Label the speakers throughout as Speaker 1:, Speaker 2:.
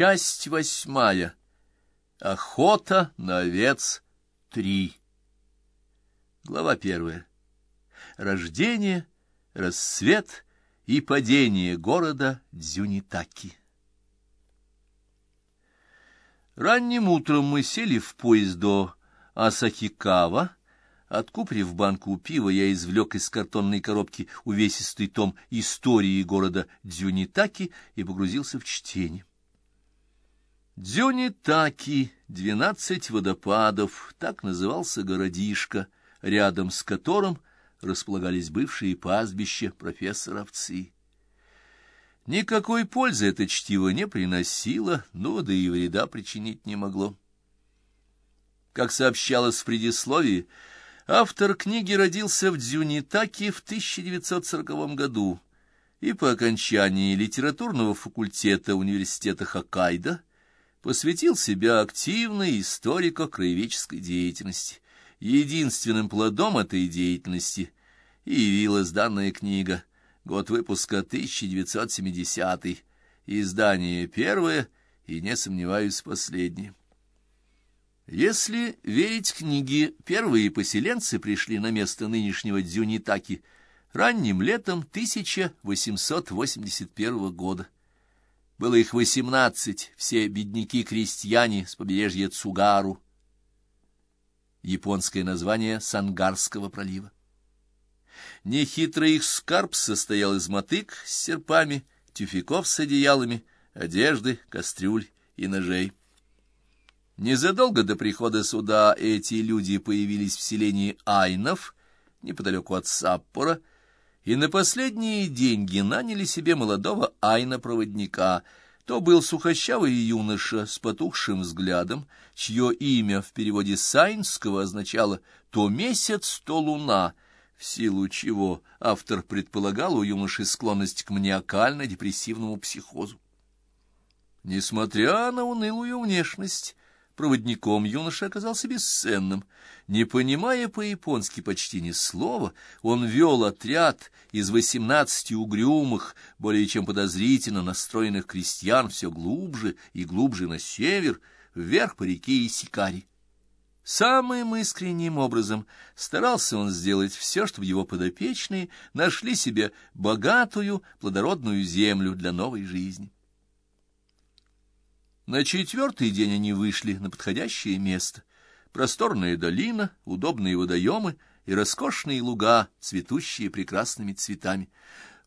Speaker 1: Часть восьмая. Охота на овец три. Глава первая. Рождение, рассвет и падение города Дзюнитаки. Ранним утром мы сели в поезд до Асахикава. Откуприв банку пива, я извлек из картонной коробки увесистый том истории города Дзюнитаки и погрузился в чтение. Дзюнитаки, двенадцать водопадов, так назывался городишко, рядом с которым располагались бывшие пастбища профессора Овцы. Никакой пользы это чтиво не приносило, но да и вреда причинить не могло. Как сообщалось в предисловии, автор книги родился в Дзюнитаке в 1940 году и по окончании литературного факультета университета Хоккайдо посвятил себя активной историко-краеведческой деятельности. Единственным плодом этой деятельности явилась данная книга, год выпуска 1970 издание первое и, не сомневаюсь, последнее. Если верить книге, первые поселенцы пришли на место нынешнего Дзюнитаки ранним летом 1881 года. Было их восемнадцать, все бедняки-крестьяне с побережья Цугару. Японское название Сангарского пролива. Нехитрый их скарб состоял из мотык с серпами, тюфяков с одеялами, одежды, кастрюль и ножей. Незадолго до прихода суда эти люди появились в селении Айнов, неподалеку от Саппора, и на последние деньги наняли себе молодого айна-проводника. То был сухощавый юноша с потухшим взглядом, чье имя в переводе сайнского означало «то месяц, то луна», в силу чего автор предполагал у юноши склонность к маниакально-депрессивному психозу. Несмотря на унылую внешность, Проводником юноша оказался бесценным. Не понимая по-японски почти ни слова, он вел отряд из восемнадцати угрюмых, более чем подозрительно настроенных крестьян все глубже и глубже на север, вверх по реке Исикари. Самым искренним образом старался он сделать все, чтобы его подопечные нашли себе богатую, плодородную землю для новой жизни. На четвертый день они вышли на подходящее место. Просторная долина, удобные водоемы и роскошные луга, цветущие прекрасными цветами.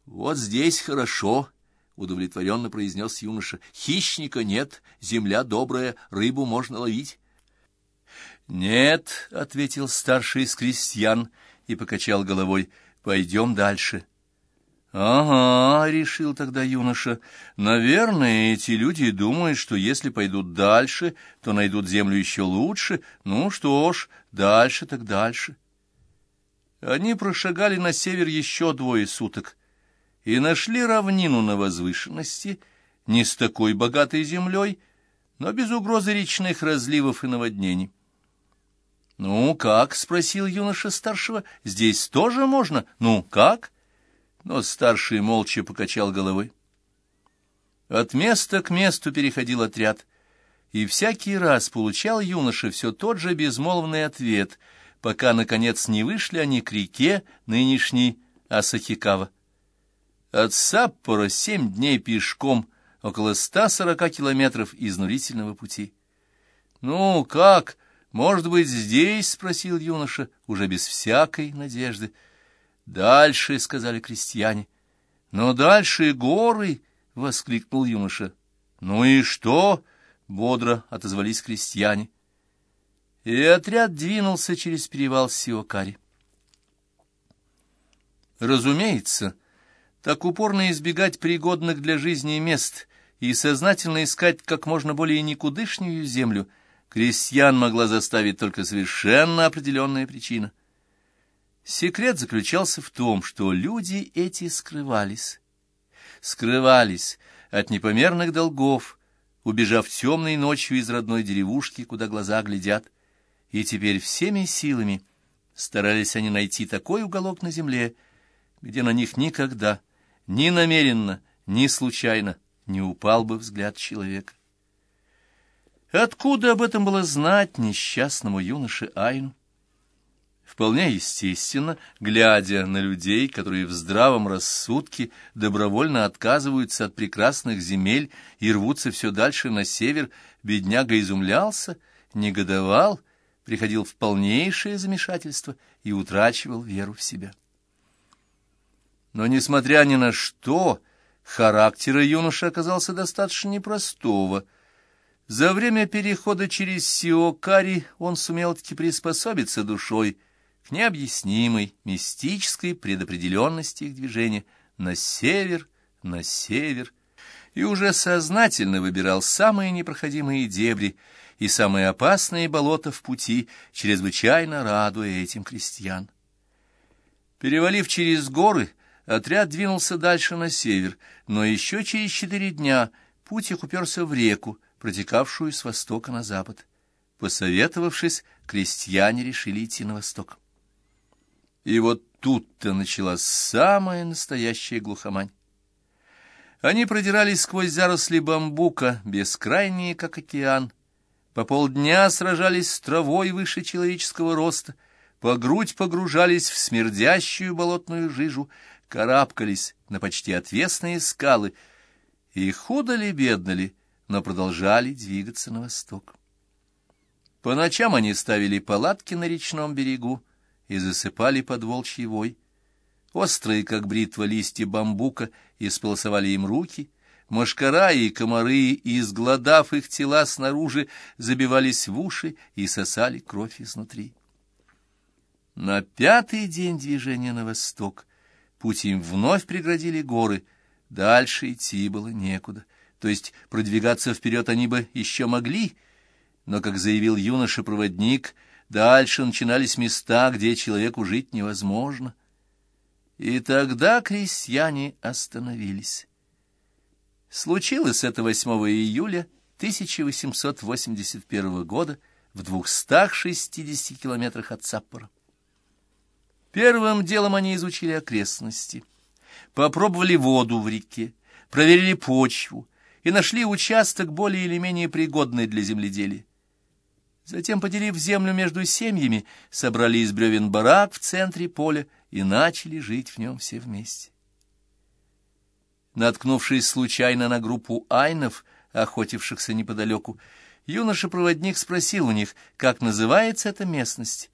Speaker 1: «Вот здесь хорошо», — удовлетворенно произнес юноша. «Хищника нет, земля добрая, рыбу можно ловить». «Нет», — ответил старший из крестьян и покачал головой, — «пойдем дальше». «Ага», — решил тогда юноша, — «наверное, эти люди думают, что если пойдут дальше, то найдут землю еще лучше. Ну что ж, дальше так дальше». Они прошагали на север еще двое суток и нашли равнину на возвышенности, не с такой богатой землей, но без угрозы речных разливов и наводнений. «Ну, как?» — спросил юноша старшего. «Здесь тоже можно? Ну, как?» Но старший молча покачал головой. От места к месту переходил отряд, и всякий раз получал юноша все тот же безмолвный ответ, пока, наконец, не вышли они к реке нынешней Асахикава. От Саппора семь дней пешком, около ста сорока километров изнурительного пути. «Ну, как? Может быть, здесь?» — спросил юноша, уже без всякой надежды. «Дальше», — сказали крестьяне. «Но дальше горы!» — воскликнул юноша. «Ну и что?» — бодро отозвались крестьяне. И отряд двинулся через перевал Сиокари. Разумеется, так упорно избегать пригодных для жизни мест и сознательно искать как можно более никудышнюю землю крестьян могла заставить только совершенно определенная причина — Секрет заключался в том, что люди эти скрывались. Скрывались от непомерных долгов, убежав темной ночью из родной деревушки, куда глаза глядят, и теперь всеми силами старались они найти такой уголок на земле, где на них никогда, ни намеренно, ни случайно не упал бы взгляд человека. Откуда об этом было знать несчастному юноше Айну? Вполне естественно, глядя на людей, которые в здравом рассудке добровольно отказываются от прекрасных земель и рвутся все дальше на север, бедняга изумлялся, негодовал, приходил в полнейшее замешательство и утрачивал веру в себя. Но, несмотря ни на что, характера юноша оказался достаточно непростого. За время перехода через Сиокари он сумел таки приспособиться душой к необъяснимой мистической предопределенности их движения на север, на север, и уже сознательно выбирал самые непроходимые дебри и самые опасные болота в пути, чрезвычайно радуя этим крестьян. Перевалив через горы, отряд двинулся дальше на север, но еще через четыре дня путь их уперся в реку, протекавшую с востока на запад. Посоветовавшись, крестьяне решили идти на восток. И вот тут-то началась самая настоящая глухомань. Они продирались сквозь заросли бамбука, бескрайние, как океан. По полдня сражались с травой выше человеческого роста, по грудь погружались в смердящую болотную жижу, карабкались на почти отвесные скалы, и худо ли, бедно ли, но продолжали двигаться на восток. По ночам они ставили палатки на речном берегу, и засыпали под волчьей вой. Острые, как бритва, листья бамбука исполосовали им руки, мошкара и комары, изгладав их тела снаружи, забивались в уши и сосали кровь изнутри. На пятый день движения на восток путь им вновь преградили горы, дальше идти было некуда, то есть продвигаться вперед они бы еще могли, но, как заявил юноша-проводник, — Дальше начинались места, где человеку жить невозможно. И тогда крестьяне остановились. Случилось это 8 июля 1881 года в 260 километрах от Саппора. Первым делом они изучили окрестности, попробовали воду в реке, проверили почву и нашли участок более или менее пригодный для земледелия. Затем, поделив землю между семьями, собрали из бревен барак в центре поля и начали жить в нем все вместе. Наткнувшись случайно на группу айнов, охотившихся неподалеку, юноша-проводник спросил у них, как называется эта местность.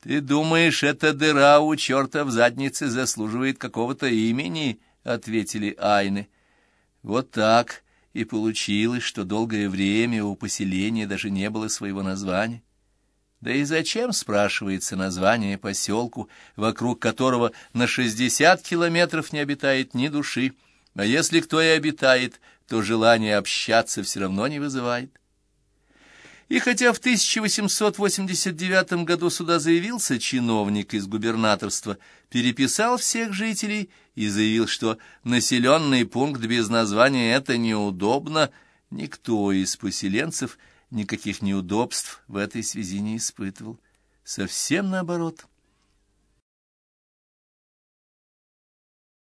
Speaker 1: «Ты думаешь, эта дыра у черта в заднице заслуживает какого-то имени?» — ответили айны. «Вот так». И получилось, что долгое время у поселения даже не было своего названия. Да и зачем, спрашивается, название поселку, вокруг которого на шестьдесят километров не обитает ни души, а если кто и обитает, то желание общаться все равно не вызывает. И хотя в 1889 году сюда заявился чиновник из губернаторства, переписал всех жителей и заявил, что населенный пункт без названия — это неудобно, никто из поселенцев никаких неудобств в этой связи не испытывал. Совсем наоборот —